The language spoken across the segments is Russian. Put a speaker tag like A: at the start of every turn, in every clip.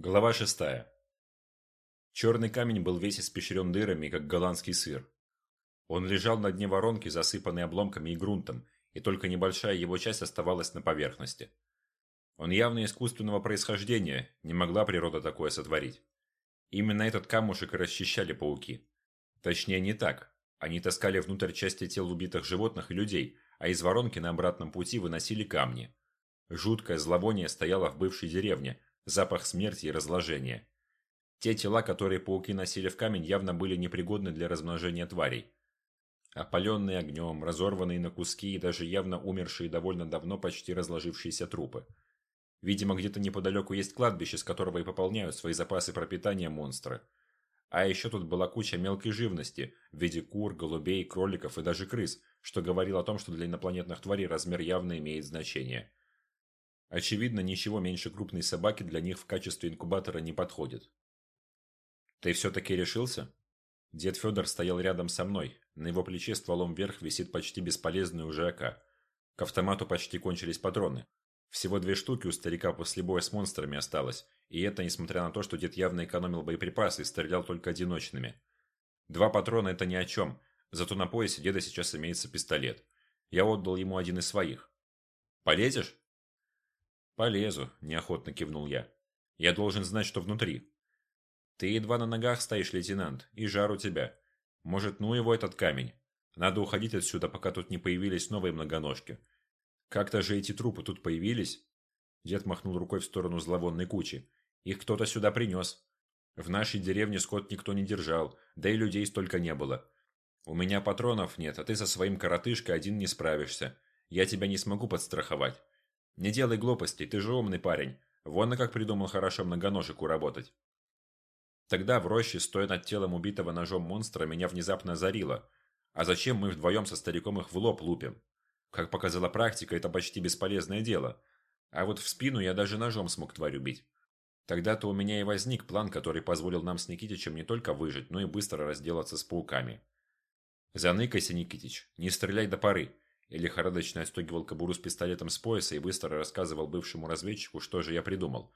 A: Глава шестая. Черный камень был весь испещрен дырами, как голландский сыр. Он лежал на дне воронки, засыпанный обломками и грунтом, и только небольшая его часть оставалась на поверхности. Он явно искусственного происхождения, не могла природа такое сотворить. Именно этот камушек и расчищали пауки. Точнее, не так. Они таскали внутрь части тел убитых животных и людей, а из воронки на обратном пути выносили камни. Жуткое зловоние стояло в бывшей деревне – запах смерти и разложения. Те тела, которые пауки носили в камень, явно были непригодны для размножения тварей. Опаленные огнем, разорванные на куски и даже явно умершие довольно давно почти разложившиеся трупы. Видимо, где-то неподалеку есть кладбище, с которого и пополняют свои запасы пропитания монстры. А еще тут была куча мелкой живности, в виде кур, голубей, кроликов и даже крыс, что говорило о том, что для инопланетных тварей размер явно имеет значение. Очевидно, ничего меньше крупной собаки для них в качестве инкубатора не подходит. «Ты все-таки решился?» Дед Федор стоял рядом со мной. На его плече стволом вверх висит почти бесполезный уже АК. К автомату почти кончились патроны. Всего две штуки у старика после боя с монстрами осталось, и это несмотря на то, что дед явно экономил боеприпасы и стрелял только одиночными. Два патрона это ни о чем, зато на поясе деда сейчас имеется пистолет. Я отдал ему один из своих. «Полезешь?» «Полезу», – неохотно кивнул я. «Я должен знать, что внутри». «Ты едва на ногах стоишь, лейтенант, и жар у тебя. Может, ну его этот камень? Надо уходить отсюда, пока тут не появились новые многоножки. Как-то же эти трупы тут появились?» Дед махнул рукой в сторону зловонной кучи. «Их кто-то сюда принес. В нашей деревне скот никто не держал, да и людей столько не было. У меня патронов нет, а ты со своим коротышкой один не справишься. Я тебя не смогу подстраховать. Не делай глупостей, ты же умный парень. Вон на как придумал хорошо многоножику работать. Тогда в роще, стоя над телом убитого ножом монстра, меня внезапно озарило. А зачем мы вдвоем со стариком их в лоб лупим? Как показала практика, это почти бесполезное дело. А вот в спину я даже ножом смог тварь убить. Тогда-то у меня и возник план, который позволил нам с Никитичем не только выжить, но и быстро разделаться с пауками. Заныкайся, Никитич, не стреляй до поры. И лихорадочно отстегивал кобуру с пистолетом с пояса и быстро рассказывал бывшему разведчику, что же я придумал.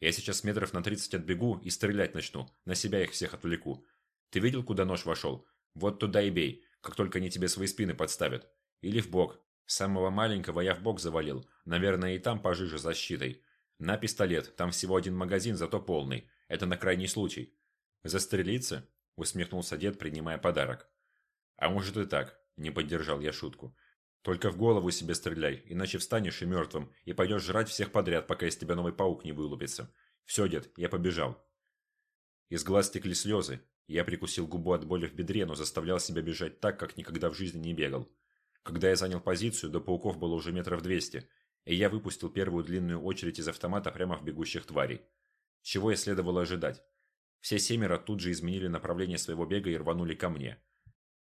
A: Я сейчас метров на 30 отбегу и стрелять начну, на себя их всех отвлеку. Ты видел, куда нож вошел? Вот туда и бей, как только они тебе свои спины подставят. Или в бок. Самого маленького я в бок завалил, наверное, и там пожиже защитой. На пистолет, там всего один магазин, зато полный. Это на крайний случай. Застрелиться? Усмехнулся дед, принимая подарок. А может и так, не поддержал я шутку. Только в голову себе стреляй, иначе встанешь и мертвым, и пойдешь жрать всех подряд, пока из тебя новый паук не вылупится. Все, дед, я побежал. Из глаз текли слезы. Я прикусил губу от боли в бедре, но заставлял себя бежать так, как никогда в жизни не бегал. Когда я занял позицию, до пауков было уже метров двести, и я выпустил первую длинную очередь из автомата прямо в бегущих тварей. Чего я следовало ожидать? Все семеро тут же изменили направление своего бега и рванули ко мне.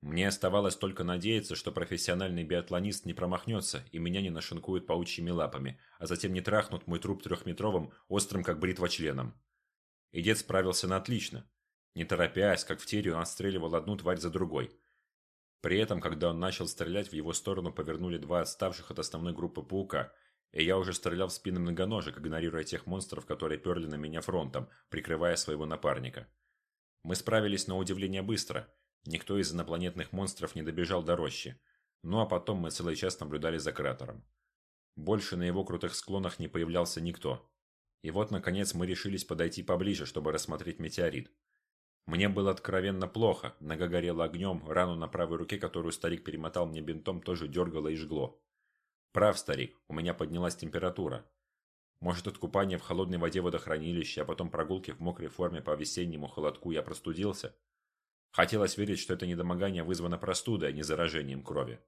A: Мне оставалось только надеяться, что профессиональный биатлонист не промахнется и меня не нашинкуют паучьими лапами, а затем не трахнут мой труп трехметровым, острым как бритва членом. И дед справился на отлично. Не торопясь, как в тире, он отстреливал одну тварь за другой. При этом, когда он начал стрелять, в его сторону повернули два отставших от основной группы паука, и я уже стрелял в спины многоножек, игнорируя тех монстров, которые перли на меня фронтом, прикрывая своего напарника. Мы справились на удивление быстро – Никто из инопланетных монстров не добежал до рощи. Ну а потом мы целый час наблюдали за кратером. Больше на его крутых склонах не появлялся никто. И вот, наконец, мы решились подойти поближе, чтобы рассмотреть метеорит. Мне было откровенно плохо, нога горела огнем, рану на правой руке, которую старик перемотал мне бинтом, тоже дергало и жгло. Прав, старик, у меня поднялась температура. Может, от купания в холодной воде водохранилища, а потом прогулки в мокрой форме по весеннему холодку я простудился? Хотелось верить, что это недомогание вызвано простудой, а не заражением крови.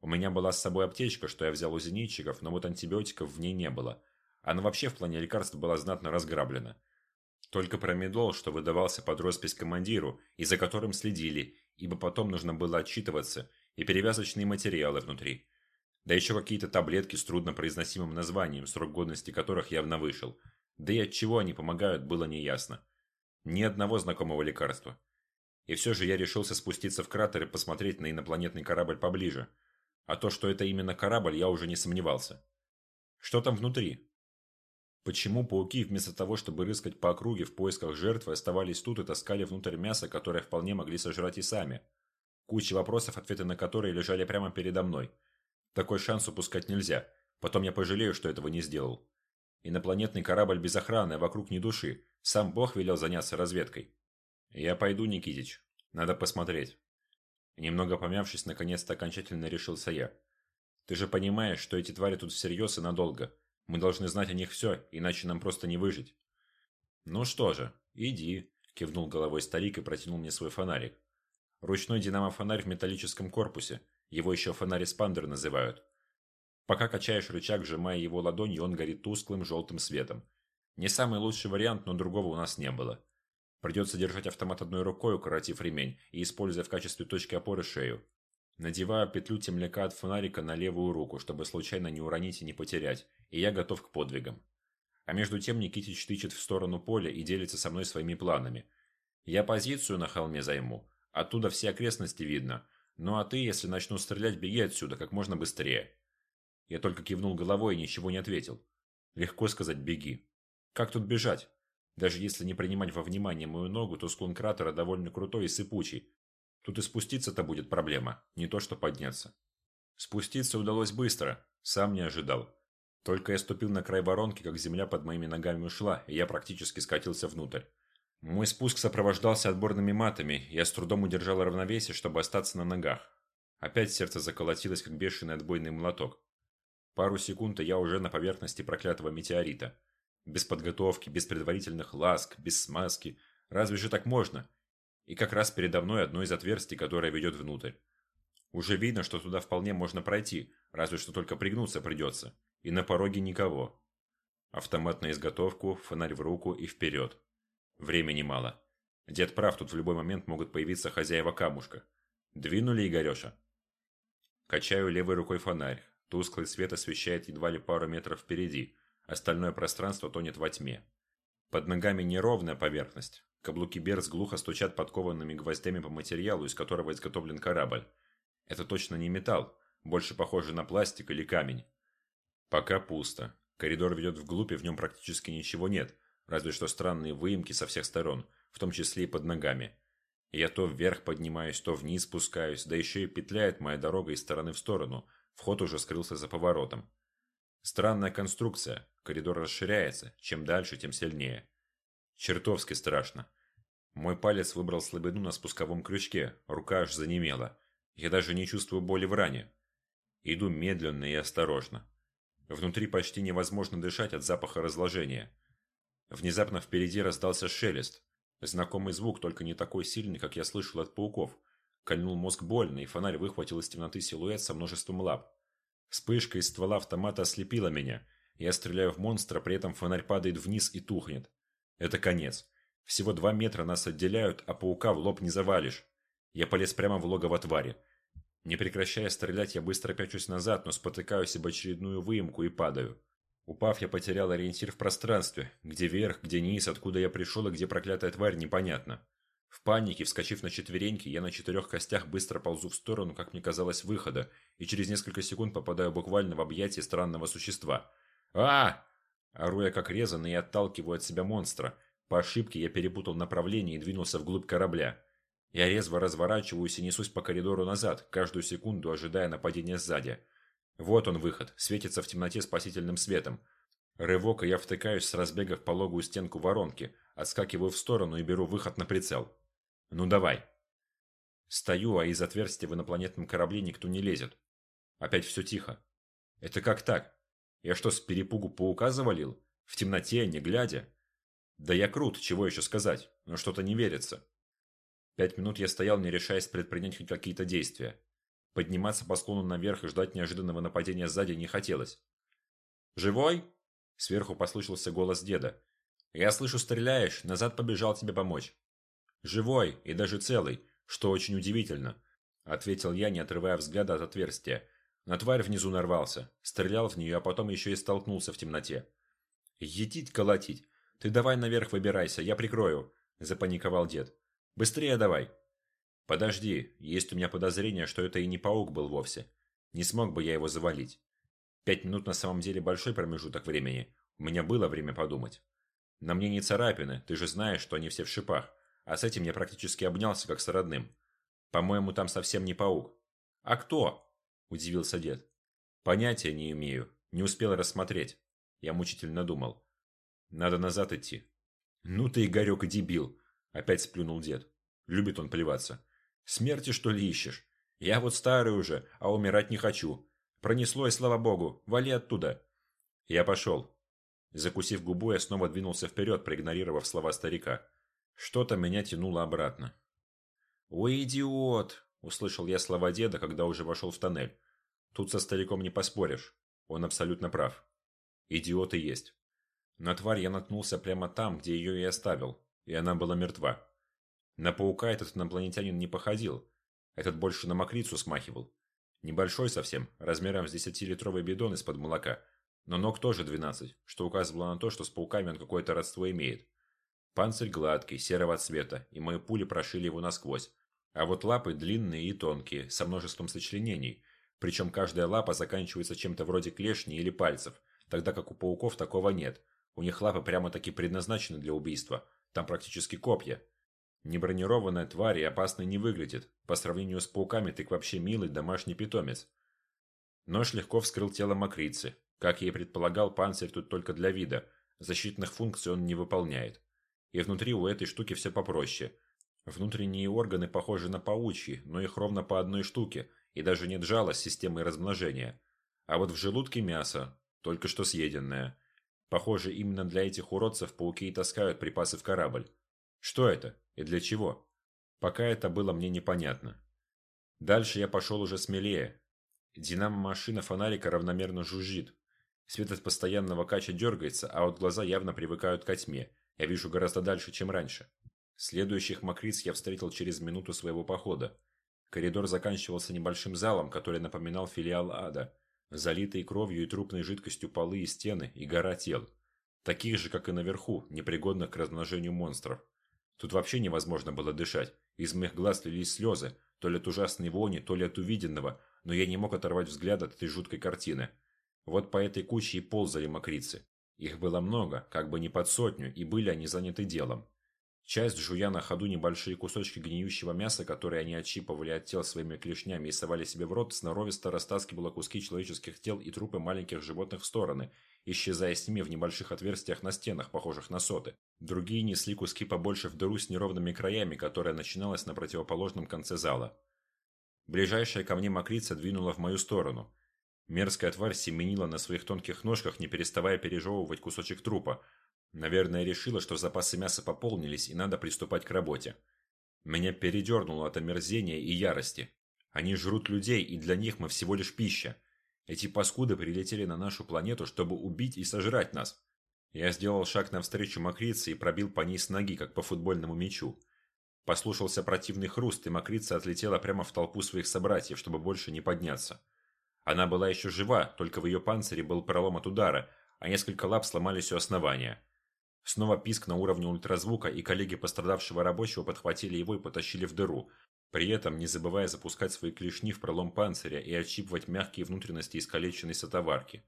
A: У меня была с собой аптечка, что я взял у зенитчиков, но вот антибиотиков в ней не было. Она вообще в плане лекарств была знатно разграблена. Только промедол, что выдавался под роспись командиру, и за которым следили, ибо потом нужно было отчитываться, и перевязочные материалы внутри. Да еще какие-то таблетки с труднопроизносимым названием, срок годности которых явно вышел. Да и от чего они помогают, было неясно. Ни одного знакомого лекарства. И все же я решился спуститься в кратер и посмотреть на инопланетный корабль поближе. А то, что это именно корабль, я уже не сомневался. Что там внутри? Почему пауки вместо того, чтобы рыскать по округе в поисках жертвы, оставались тут и таскали внутрь мясо, которое вполне могли сожрать и сами? Куча вопросов, ответы на которые лежали прямо передо мной. Такой шанс упускать нельзя. Потом я пожалею, что этого не сделал. Инопланетный корабль без охраны, вокруг ни души. Сам Бог велел заняться разведкой. Я пойду, Никитич. Надо посмотреть. Немного помявшись, наконец-то окончательно решился я. Ты же понимаешь, что эти твари тут всерьез и надолго. Мы должны знать о них все, иначе нам просто не выжить. Ну что же, иди, кивнул головой старик и протянул мне свой фонарик. Ручной динамо-фонарь в металлическом корпусе. Его еще фонарь-спандер называют. Пока качаешь рычаг, сжимая его ладонью, он горит тусклым желтым светом. Не самый лучший вариант, но другого у нас не было. Придется держать автомат одной рукой, укоротив ремень, и используя в качестве точки опоры шею. Надеваю петлю темляка от фонарика на левую руку, чтобы случайно не уронить и не потерять, и я готов к подвигам. А между тем Никитич тычет в сторону поля и делится со мной своими планами. Я позицию на холме займу, оттуда все окрестности видно, ну а ты, если начну стрелять, беги отсюда как можно быстрее. Я только кивнул головой и ничего не ответил. Легко сказать «беги». Как тут бежать? Даже если не принимать во внимание мою ногу, то склон кратера довольно крутой и сыпучий. Тут и спуститься-то будет проблема, не то что подняться. Спуститься удалось быстро, сам не ожидал. Только я ступил на край воронки, как земля под моими ногами ушла, и я практически скатился внутрь. Мой спуск сопровождался отборными матами, я с трудом удержал равновесие, чтобы остаться на ногах. Опять сердце заколотилось, как бешеный отбойный молоток. Пару секунд, и я уже на поверхности проклятого метеорита. Без подготовки, без предварительных ласк, без смазки. Разве же так можно? И как раз передо мной одно из отверстий, которое ведет внутрь. Уже видно, что туда вполне можно пройти, разве что только пригнуться придется. И на пороге никого. Автомат на изготовку, фонарь в руку и вперед. Времени мало. Дед прав, тут в любой момент могут появиться хозяева камушка. Двинули, Игореша? Качаю левой рукой фонарь. Тусклый свет освещает едва ли пару метров впереди, остальное пространство тонет во тьме. Под ногами неровная поверхность. Каблуки берц глухо стучат подкованными гвоздями по материалу, из которого изготовлен корабль. Это точно не металл, больше похоже на пластик или камень. Пока пусто. Коридор ведет вглубь, и в нем практически ничего нет, разве что странные выемки со всех сторон, в том числе и под ногами. Я то вверх поднимаюсь, то вниз спускаюсь, да еще и петляет моя дорога из стороны в сторону – Вход уже скрылся за поворотом. Странная конструкция. Коридор расширяется. Чем дальше, тем сильнее. Чертовски страшно. Мой палец выбрал слабину на спусковом крючке. Рука аж занемела. Я даже не чувствую боли в ране. Иду медленно и осторожно. Внутри почти невозможно дышать от запаха разложения. Внезапно впереди раздался шелест. Знакомый звук, только не такой сильный, как я слышал от пауков. Кольнул мозг больно, и фонарь выхватил из темноты силуэт со множеством лап. Вспышка из ствола автомата ослепила меня. Я стреляю в монстра, при этом фонарь падает вниз и тухнет. Это конец. Всего два метра нас отделяют, а паука в лоб не завалишь. Я полез прямо в логово твари. Не прекращая стрелять, я быстро пячусь назад, но спотыкаюсь об очередную выемку и падаю. Упав, я потерял ориентир в пространстве. Где верх, где низ, откуда я пришел и где проклятая тварь, непонятно. В панике, вскочив на четвереньки, я на четырех костях быстро ползу в сторону, как мне казалось, выхода, и через несколько секунд попадаю буквально в объятия странного существа. А Ору я как резанный и отталкиваю от себя монстра. По ошибке я перепутал направление и двинулся вглубь корабля. Я резво разворачиваюсь и несусь по коридору назад, каждую секунду ожидая нападения сзади. Вот он выход, светится в темноте спасительным светом. Рывок, и я втыкаюсь с разбега в пологую стенку воронки, отскакиваю в сторону и беру выход на прицел. Ну давай. Стою, а из отверстия в инопланетном корабле никто не лезет. Опять все тихо. Это как так? Я что, с перепугу паука завалил? В темноте, не глядя? Да я крут, чего еще сказать, но что-то не верится. Пять минут я стоял, не решаясь предпринять хоть какие-то действия. Подниматься по склону наверх и ждать неожиданного нападения сзади не хотелось. «Живой?» Сверху послышался голос деда. «Я слышу, стреляешь, назад побежал тебе помочь». «Живой и даже целый, что очень удивительно», – ответил я, не отрывая взгляда от отверстия. На тварь внизу нарвался, стрелял в нее, а потом еще и столкнулся в темноте. «Едить колотить! Ты давай наверх выбирайся, я прикрою!» – запаниковал дед. «Быстрее давай!» «Подожди, есть у меня подозрение, что это и не паук был вовсе. Не смог бы я его завалить. Пять минут на самом деле большой промежуток времени. У меня было время подумать. На мне не царапины, ты же знаешь, что они все в шипах. А с этим я практически обнялся, как с родным. По-моему, там совсем не паук. А кто? Удивился дед. Понятия не имею. Не успел рассмотреть. Я мучительно думал. Надо назад идти. Ну ты, Игорек, и дебил. Опять сплюнул дед. Любит он плеваться. Смерти, что ли, ищешь? Я вот старый уже, а умирать не хочу. Пронесло, и слава богу, вали оттуда. Я пошел. Закусив губу, я снова двинулся вперед, проигнорировав слова старика. Что-то меня тянуло обратно. «Ой, идиот!» – услышал я слова деда, когда уже вошел в тоннель. Тут со стариком не поспоришь. Он абсолютно прав. Идиот и есть. На тварь я наткнулся прямо там, где ее и оставил, и она была мертва. На паука этот инопланетянин не походил. Этот больше на мокрицу смахивал. Небольшой совсем, размером с десятилитровый бидон из-под молока. Но ног тоже 12, что указывало на то, что с пауками он какое-то родство имеет. Панцирь гладкий, серого цвета, и мои пули прошили его насквозь. А вот лапы длинные и тонкие, со множеством сочленений. Причем каждая лапа заканчивается чем-то вроде клешни или пальцев, тогда как у пауков такого нет. У них лапы прямо-таки предназначены для убийства. Там практически копья. Небронированная тварь и опасной не выглядит. По сравнению с пауками так вообще милый домашний питомец. Нож легко вскрыл тело мокрицы. Как я и предполагал, панцирь тут только для вида. Защитных функций он не выполняет. И внутри у этой штуки все попроще. Внутренние органы похожи на паучьи, но их ровно по одной штуке, и даже нет жала с системой размножения. А вот в желудке мясо, только что съеденное. Похоже, именно для этих уродцев пауки и таскают припасы в корабль. Что это и для чего? Пока это было мне непонятно. Дальше я пошел уже смелее. Динамо-машина фонарика равномерно жужжит. Свет от постоянного кача дергается, а вот глаза явно привыкают к тьме. Я вижу гораздо дальше, чем раньше. Следующих мокриц я встретил через минуту своего похода. Коридор заканчивался небольшим залом, который напоминал филиал ада. Залитые кровью и трупной жидкостью полы и стены, и гора тел. Таких же, как и наверху, непригодных к размножению монстров. Тут вообще невозможно было дышать. Из моих глаз лились слезы, то ли от ужасной вони, то ли от увиденного, но я не мог оторвать взгляд от этой жуткой картины. Вот по этой куче и ползали мокрицы. Их было много, как бы не под сотню, и были они заняты делом. Часть, жуя на ходу небольшие кусочки гниющего мяса, которые они отщипывали от тел своими клешнями и совали себе в рот, сноровисто растаскивала куски человеческих тел и трупы маленьких животных в стороны, исчезая с ними в небольших отверстиях на стенах, похожих на соты. Другие несли куски побольше в дыру с неровными краями, которая начиналась на противоположном конце зала. Ближайшая ко мне мокрица двинула в мою сторону. Мерзкая тварь семенила на своих тонких ножках, не переставая пережевывать кусочек трупа, Наверное, решила, что запасы мяса пополнились и надо приступать к работе. Меня передернуло от омерзения и ярости. Они жрут людей, и для них мы всего лишь пища. Эти паскуды прилетели на нашу планету, чтобы убить и сожрать нас. Я сделал шаг навстречу мокрице и пробил по ней с ноги, как по футбольному мячу. Послушался противный хруст, и мокрица отлетела прямо в толпу своих собратьев, чтобы больше не подняться. Она была еще жива, только в ее панцире был пролом от удара, а несколько лап сломались у основания. Снова писк на уровне ультразвука, и коллеги пострадавшего рабочего подхватили его и потащили в дыру, при этом не забывая запускать свои клешни в пролом панциря и отщипывать мягкие внутренности искалеченной сотоварки.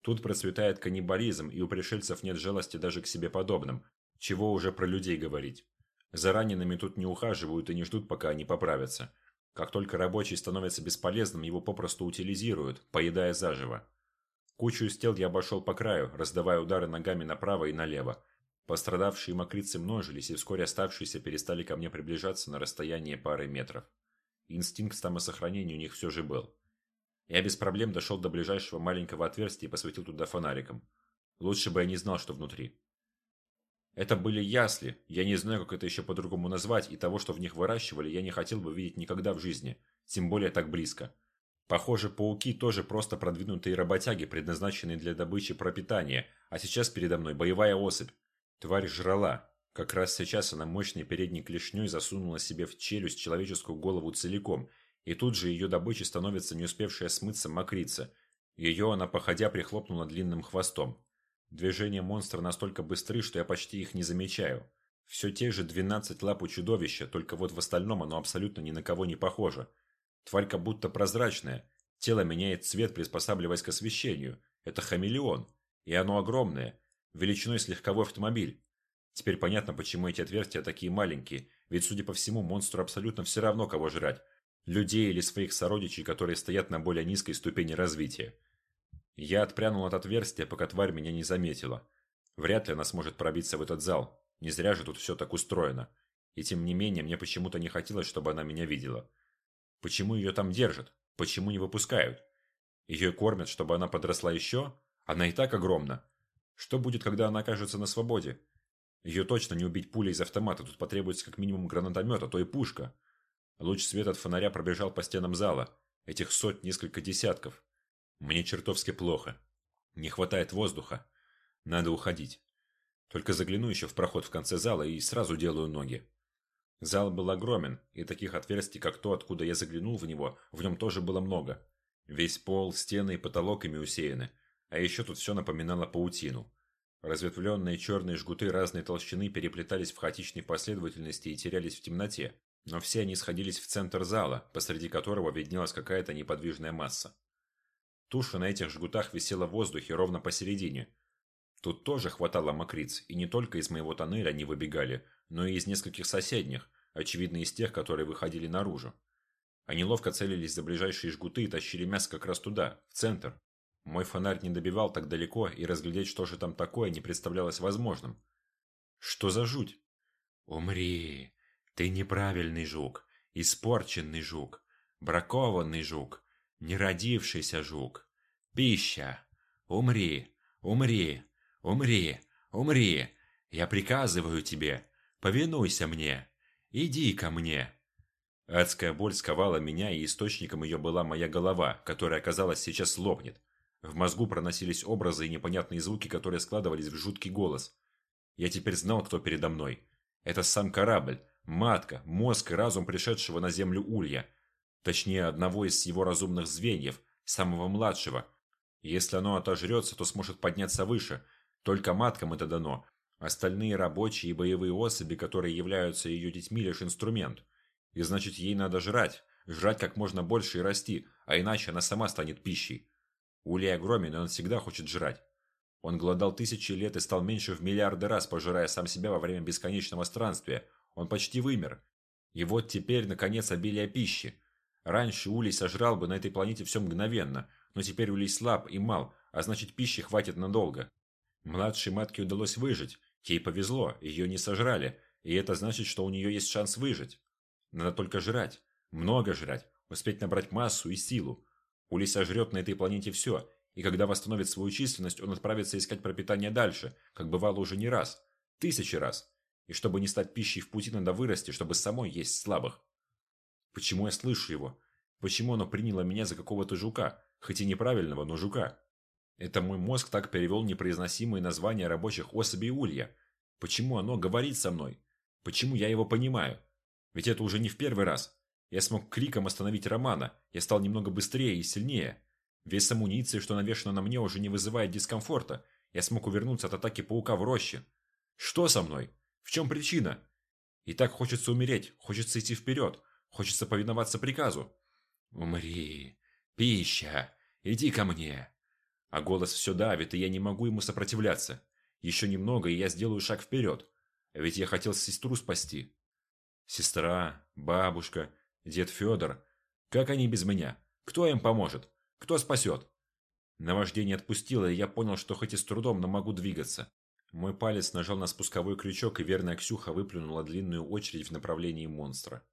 A: Тут процветает каннибализм, и у пришельцев нет жалости даже к себе подобным. Чего уже про людей говорить. За ранеными тут не ухаживают и не ждут, пока они поправятся. Как только рабочий становится бесполезным, его попросту утилизируют, поедая заживо. Кучу из тел я обошел по краю, раздавая удары ногами направо и налево. Пострадавшие мокрицы множились, и вскоре оставшиеся перестали ко мне приближаться на расстояние пары метров. Инстинкт самосохранения у них все же был. Я без проблем дошел до ближайшего маленького отверстия и посветил туда фонариком. Лучше бы я не знал, что внутри. Это были ясли, я не знаю, как это еще по-другому назвать, и того, что в них выращивали, я не хотел бы видеть никогда в жизни, тем более так близко. Похоже, пауки тоже просто продвинутые работяги, предназначенные для добычи пропитания, а сейчас передо мной боевая особь, Тварь жрала. Как раз сейчас она мощной передней клешней засунула себе в челюсть человеческую голову целиком, и тут же ее добычей становится не успевшая смыться мокрица. Ее она походя прихлопнула длинным хвостом. Движения монстра настолько быстры, что я почти их не замечаю. Все те же 12 лап у чудовища, только вот в остальном оно абсолютно ни на кого не похоже. Тварь как будто прозрачная. Тело меняет цвет, приспосабливаясь к освещению. Это хамелеон. И оно огромное. Величиной с легковой автомобиль. Теперь понятно, почему эти отверстия такие маленькие, ведь, судя по всему, монстру абсолютно все равно, кого жрать. Людей или своих сородичей, которые стоят на более низкой ступени развития. Я отпрянул от отверстия, пока тварь меня не заметила. Вряд ли она сможет пробиться в этот зал. Не зря же тут все так устроено. И тем не менее, мне почему-то не хотелось, чтобы она меня видела. Почему ее там держат? Почему не выпускают? Ее кормят, чтобы она подросла еще? Она и так огромна. Что будет, когда она окажется на свободе? Ее точно не убить пулей из автомата, тут потребуется как минимум гранатомет, а то и пушка. Луч света от фонаря пробежал по стенам зала. Этих сот несколько десятков. Мне чертовски плохо. Не хватает воздуха. Надо уходить. Только загляну еще в проход в конце зала и сразу делаю ноги. Зал был огромен, и таких отверстий, как то, откуда я заглянул в него, в нем тоже было много. Весь пол, стены и потолок ими усеяны. А еще тут все напоминало паутину. Разветвленные черные жгуты разной толщины переплетались в хаотичной последовательности и терялись в темноте, но все они сходились в центр зала, посреди которого виднелась какая-то неподвижная масса. Туша на этих жгутах висела в воздухе ровно посередине. Тут тоже хватало мокриц, и не только из моего тоннеля они выбегали, но и из нескольких соседних, очевидно из тех, которые выходили наружу. Они ловко целились за ближайшие жгуты и тащили мясо как раз туда, в центр, мой фонарь не добивал так далеко, и разглядеть, что же там такое, не представлялось возможным. Что за жуть? Умри! Ты неправильный жук, испорченный жук, бракованный жук, неродившийся жук. Пища! Умри! Умри! Умри! Умри! Я приказываю тебе! Повинуйся мне! Иди ко мне!» Адская боль сковала меня, и источником ее была моя голова, которая, казалось, сейчас лопнет. В мозгу проносились образы и непонятные звуки, которые складывались в жуткий голос. Я теперь знал, кто передо мной. Это сам корабль, матка, мозг и разум пришедшего на землю улья. Точнее, одного из его разумных звеньев, самого младшего. Если оно отожрется, то сможет подняться выше. Только маткам это дано. Остальные рабочие и боевые особи, которые являются ее детьми, лишь инструмент. И значит, ей надо жрать. Жрать как можно больше и расти, а иначе она сама станет пищей. Улей огромен, и он всегда хочет жрать. Он голодал тысячи лет и стал меньше в миллиарды раз, пожирая сам себя во время бесконечного странствия. Он почти вымер. И вот теперь, наконец, обилие пищи. Раньше Улей сожрал бы на этой планете все мгновенно, но теперь Улей слаб и мал, а значит пищи хватит надолго. Младшей матке удалось выжить. Ей повезло, ее не сожрали, и это значит, что у нее есть шанс выжить. Надо только жрать. Много жрать, успеть набрать массу и силу. Улей сожрет на этой планете все, и когда восстановит свою численность, он отправится искать пропитание дальше, как бывало уже не раз, тысячи раз. И чтобы не стать пищей в пути, надо вырасти, чтобы самой есть слабых. Почему я слышу его? Почему оно приняло меня за какого-то жука, хоть и неправильного, но жука? Это мой мозг так перевел непроизносимые названия рабочих особей улья. Почему оно говорит со мной? Почему я его понимаю? Ведь это уже не в первый раз. Я смог криком остановить Романа. Я стал немного быстрее и сильнее. Вес амуниции, что навешано на мне, уже не вызывает дискомфорта. Я смог увернуться от атаки паука в роще. Что со мной? В чем причина? И так хочется умереть, хочется идти вперед, хочется повиноваться приказу. «Умри! Пища! Иди ко мне!» А голос все давит, и я не могу ему сопротивляться. Еще немного, и я сделаю шаг вперед. Ведь я хотел сестру спасти. Сестра, бабушка, Дед Федор. Как они без меня? Кто им поможет? Кто спасет? Наваждение отпустило, и я понял, что хоть и с трудом, но могу двигаться. Мой палец нажал на спусковой крючок, и верная Ксюха выплюнула длинную очередь в направлении монстра.